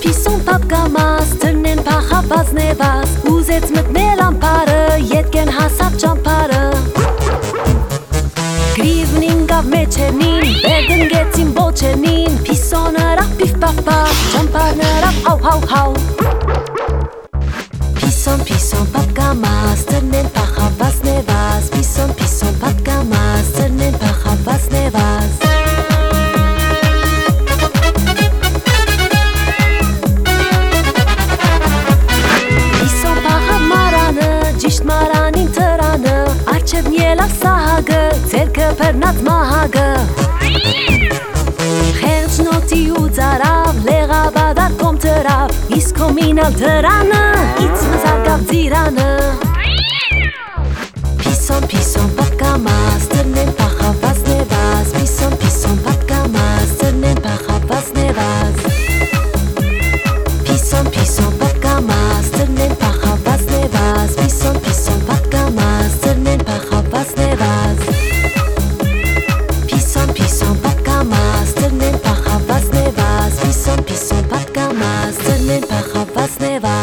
Կիսուն պապկամաս, ծրնեն պախապած նևաս, ուզեց մտնել ամպարը, ետկեն հասավ ճամպարը Գրիվն ինգավ մեջերնին, բերդն գեցին բոչերնին, պիսոն հրավ պիվ պապա, ճամպարն հրավ հավ հավ հավ Պիսոն պիսոն պապկամաս, ծրնեն պապ նիելավ սահագը, ձերկը պերնած մահագը Խեղջ նոտի ու ծարավ, լեղաբադար կոմ տրավ Իսկ կոմինալ տրանը, իծ մզարգավ ձիրանը Պիսոն, պիսոն, պատկամաս, տրնեն պախավազ նևազ Պիսոն, պիսոն, պատկամաս, տրնեն պախավազ նևազ בחווה סנבה